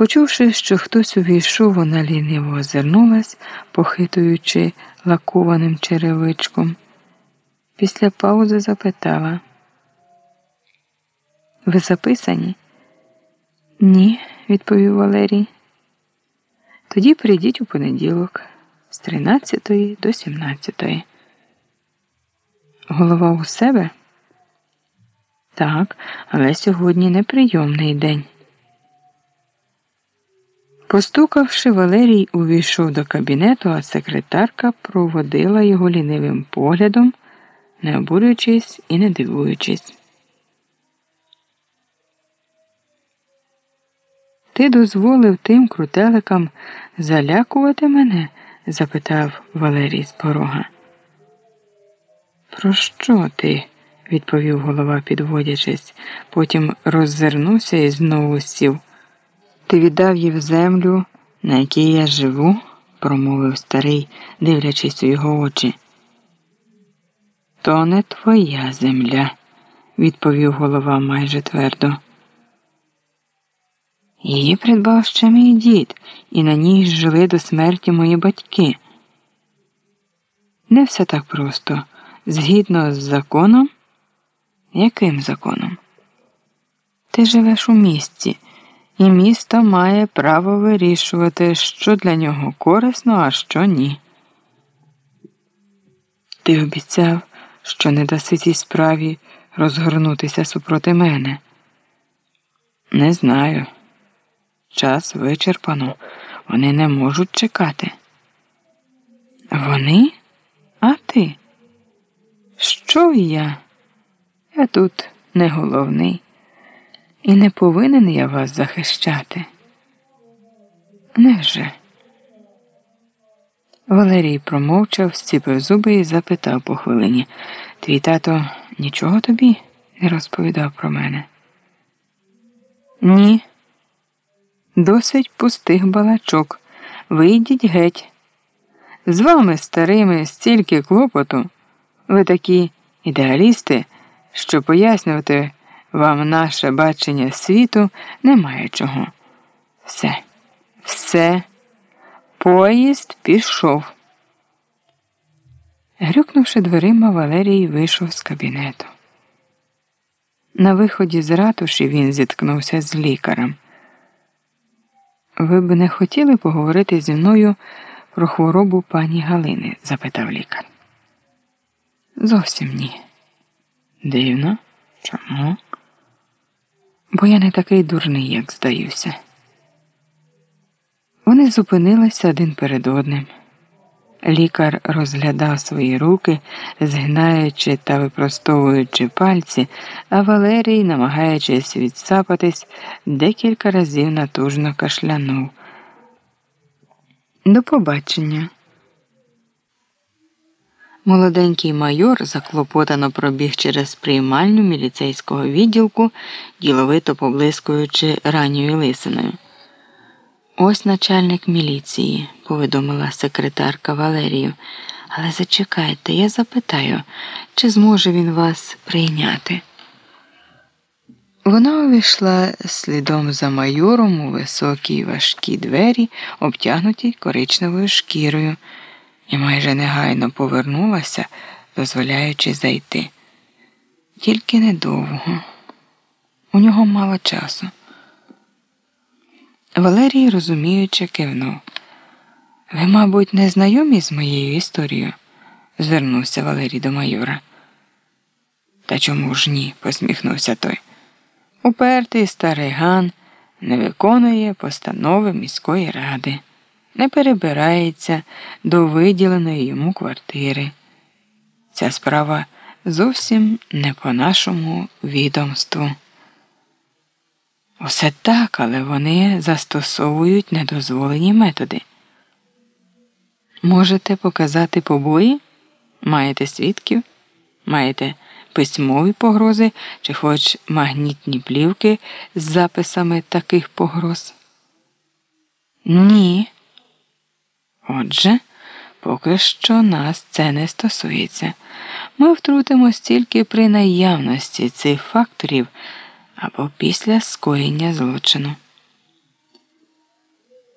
Почувши, що хтось увійшов, вона ліниво озирнулась, похитуючи лакованим черевичком. Після паузи запитала. Ви записані? Ні, відповів Валерій. Тоді прийдіть у понеділок з 13 до 17. Голова у себе? Так, але сьогодні неприйомний день. Постукавши, Валерій увійшов до кабінету, а секретарка проводила його лінивим поглядом, не обурюючись і не дивуючись. Ти дозволив тим крутеликам залякувати мене? запитав Валерій з порога. Про що ти? відповів голова, підводячись, потім роззирнувся і знову сів. Ти віддав їм землю, на якій я живу, промовив старий, дивлячись у його очі. То не твоя земля, відповів голова майже твердо. Її придбав ще мій дід, і на ній жили до смерті мої батьки. Не все так просто. Згідно з законом? Яким законом? Ти живеш у місті, і місто має право вирішувати, що для нього корисно, а що ні. Ти обіцяв, що не даси цій справі розгорнутися супроти мене. Не знаю. Час вичерпано. Вони не можуть чекати. Вони? А ти? Що я? Я тут не головний, і не повинен я вас захищати. Невже? Валерій промовчав, зціпив зуби і запитав по хвилині Твій тато нічого тобі не розповідав про мене? Ні. Досить пустих балачок. Вийдіть геть. З вами, старими, стільки клопоту. Ви такі ідеалісти, що пояснювати вам наше бачення світу немає чого. Все, все, поїзд пішов. Грюкнувши дверима, Валерій вийшов з кабінету. На виході з ратуші він зіткнувся з лікарем. Ви б не хотіли поговорити зі мною про хворобу пані Галини? запитав лікар. Зовсім ні. Дивно? Чому? Бо я не такий дурний, як здаюся. Вони зупинилися один перед одним. Лікар розглядав свої руки, згинаючи та випростовуючи пальці, а Валерій, намагаючись відсапатись, декілька разів натужно кашлянув. До побачення. Молоденький майор заклопотано пробіг через приймальню міліцейського відділку, діловито поблискуючи ранньою лисиною. Ось начальник міліції, повідомила секретарка Валерію. Але зачекайте, я запитаю, чи зможе він вас прийняти. Вона увійшла слідом за майором у високі важкі двері, обтягнуті коричневою шкірою, і майже негайно повернулася, дозволяючи зайти. Тільки недовго. У нього мало часу. Валерій розуміючи кивнув. Ви, мабуть, не знайомі з моєю історією? звернувся Валерій до майора. Та чому ж ні? посміхнувся той. Упертий старий Ган не виконує постанови міської ради, не перебирається до виділеної йому квартири. Ця справа зовсім не по нашому відомству. Усе так, але вони застосовують недозволені методи. Можете показати побої? Маєте свідків? Маєте письмові погрози чи хоч магнітні плівки з записами таких погроз? Ні. Отже, поки що нас це не стосується. Ми втрутимось тільки при наявності цих факторів або після скоєння злочину.